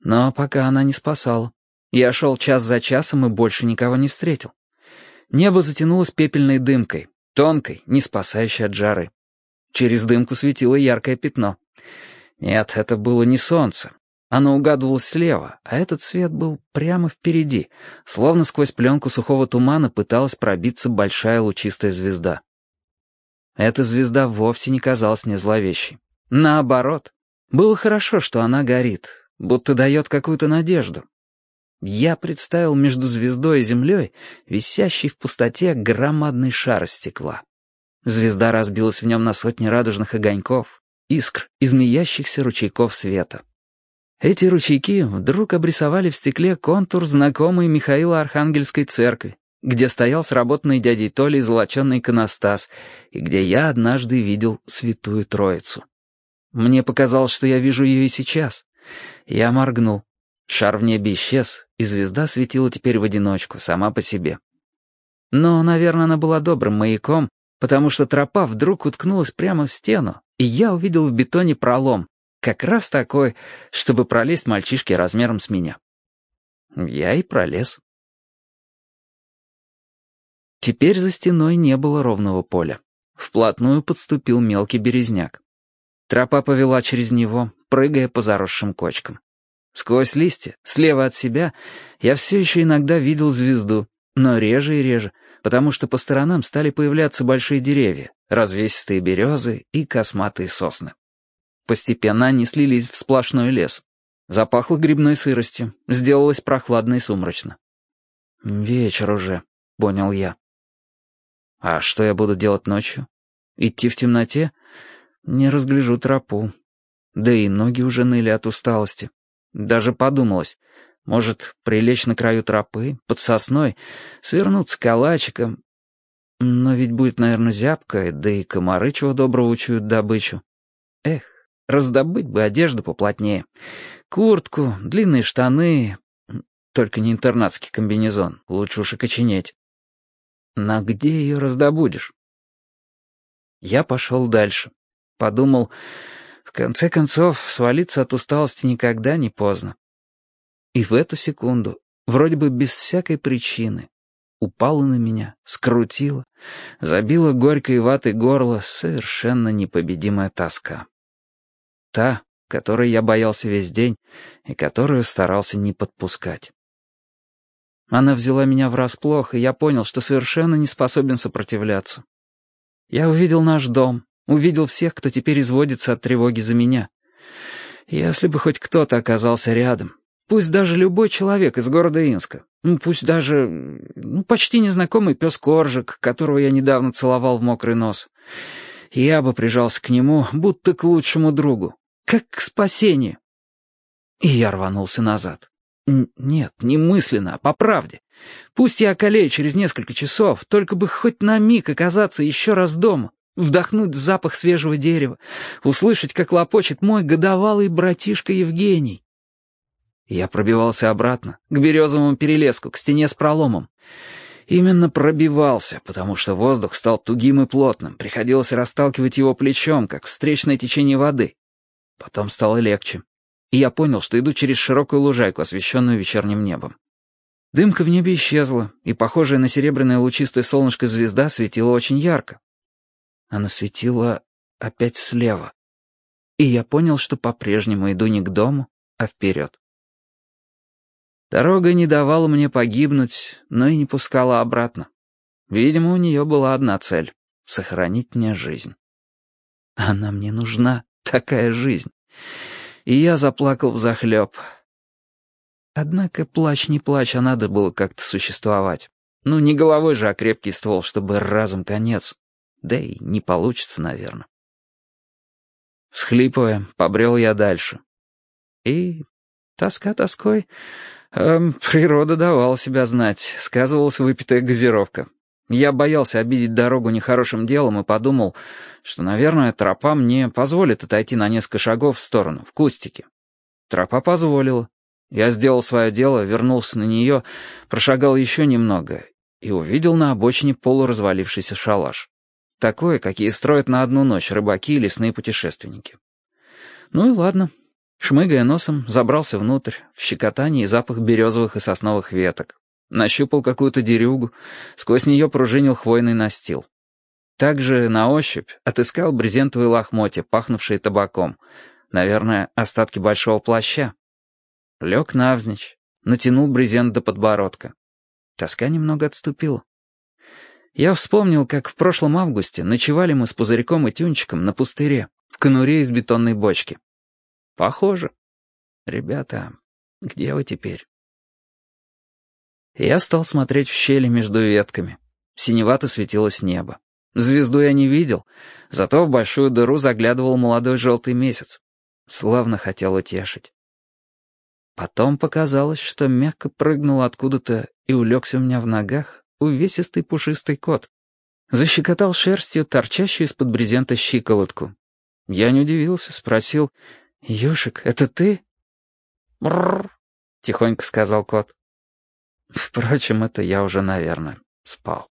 Но пока она не спасала. Я шел час за часом и больше никого не встретил. Небо затянулось пепельной дымкой, тонкой, не спасающей от жары. Через дымку светило яркое пятно. Нет, это было не солнце. Оно угадывалось слева, а этот свет был прямо впереди, словно сквозь пленку сухого тумана пыталась пробиться большая лучистая звезда. Эта звезда вовсе не казалась мне зловещей. Наоборот, было хорошо, что она горит, будто дает какую-то надежду. Я представил между звездой и землей висящий в пустоте громадный шар стекла. Звезда разбилась в нем на сотни радужных огоньков, искр и змеящихся ручейков света. Эти ручейки вдруг обрисовали в стекле контур знакомой Михаила Архангельской церкви, где стоял сработанный дядей Толей золоченый иконостас, и где я однажды видел Святую Троицу. Мне показалось, что я вижу ее и сейчас. Я моргнул. Шар в небе исчез, и звезда светила теперь в одиночку, сама по себе. Но, наверное, она была добрым маяком, потому что тропа вдруг уткнулась прямо в стену, и я увидел в бетоне пролом, как раз такой, чтобы пролезть мальчишке размером с меня. Я и пролез. Теперь за стеной не было ровного поля. Вплотную подступил мелкий березняк. Тропа повела через него, прыгая по заросшим кочкам. Сквозь листья, слева от себя, я все еще иногда видел звезду, но реже и реже, потому что по сторонам стали появляться большие деревья, развесистые березы и косматые сосны. Постепенно они слились в сплошной лес. Запахло грибной сыростью, сделалось прохладно и сумрачно. «Вечер уже», — понял я. «А что я буду делать ночью? Идти в темноте? Не разгляжу тропу. Да и ноги уже ныли от усталости. Даже подумалось, может, прилечь на краю тропы, под сосной, свернуться калачиком. Но ведь будет, наверное, зябко, да и комары чего доброго учуют добычу. Эх, раздобыть бы одежду поплотнее. Куртку, длинные штаны, только не интернатский комбинезон, лучше уж и коченеть. Но где ее раздобудешь? Я пошел дальше. Подумал, в конце концов, свалиться от усталости никогда не поздно. И в эту секунду, вроде бы без всякой причины, упала на меня, скрутила, забила горькой ватой горло совершенно непобедимая тоска. Та, которой я боялся весь день и которую старался не подпускать. Она взяла меня врасплох, и я понял, что совершенно не способен сопротивляться. Я увидел наш дом, Увидел всех, кто теперь изводится от тревоги за меня. Если бы хоть кто-то оказался рядом, пусть даже любой человек из города Инска, ну, пусть даже ну, почти незнакомый пес Коржик, которого я недавно целовал в мокрый нос, я бы прижался к нему, будто к лучшему другу, как к спасению. И я рванулся назад. Нет, не мысленно, а по правде. Пусть я околею через несколько часов, только бы хоть на миг оказаться еще раз дома вдохнуть запах свежего дерева, услышать, как лопочет мой годовалый братишка Евгений. Я пробивался обратно, к березовому перелеску, к стене с проломом. Именно пробивался, потому что воздух стал тугим и плотным, приходилось расталкивать его плечом, как встречное течение воды. Потом стало легче, и я понял, что иду через широкую лужайку, освещенную вечерним небом. Дымка в небе исчезла, и похожая на серебряное лучистое солнышко звезда светила очень ярко. Она светила опять слева. И я понял, что по-прежнему иду не к дому, а вперед. Дорога не давала мне погибнуть, но и не пускала обратно. Видимо, у нее была одна цель — сохранить мне жизнь. Она мне нужна, такая жизнь. И я заплакал взахлеб. Однако плач не плач, а надо было как-то существовать. Ну, не головой же, а крепкий ствол, чтобы разом конец. Да и не получится, наверное. Всхлипывая, побрел я дальше. И тоска тоской. Эм, природа давала себя знать, сказывалась выпитая газировка. Я боялся обидеть дорогу нехорошим делом и подумал, что, наверное, тропа мне позволит отойти на несколько шагов в сторону, в кустике. Тропа позволила. Я сделал свое дело, вернулся на нее, прошагал еще немного и увидел на обочине полуразвалившийся шалаш. Такое, какие строят на одну ночь рыбаки и лесные путешественники. Ну и ладно. Шмыгая носом, забрался внутрь, в щекотание и запах березовых и сосновых веток. Нащупал какую-то дерюгу, сквозь нее пружинил хвойный настил. Также на ощупь отыскал брезентовые лохмотья, пахнувшие табаком. Наверное, остатки большого плаща. Лег навзничь, натянул брезент до подбородка. Тоска немного отступила. Я вспомнил, как в прошлом августе ночевали мы с Пузырьком и Тюнчиком на пустыре, в конуре из бетонной бочки. Похоже. Ребята, где вы теперь? Я стал смотреть в щели между ветками. Синевато светилось небо. Звезду я не видел, зато в большую дыру заглядывал молодой желтый месяц. Славно хотел утешить. Потом показалось, что мягко прыгнул откуда-то и улегся у меня в ногах увесистый пушистый кот. Защекотал шерстью торчащую из-под брезента щиколотку. Я не удивился, спросил, «Юшик, это ты?» «Брррр», — тихонько сказал кот. Впрочем, это я уже, наверное, спал.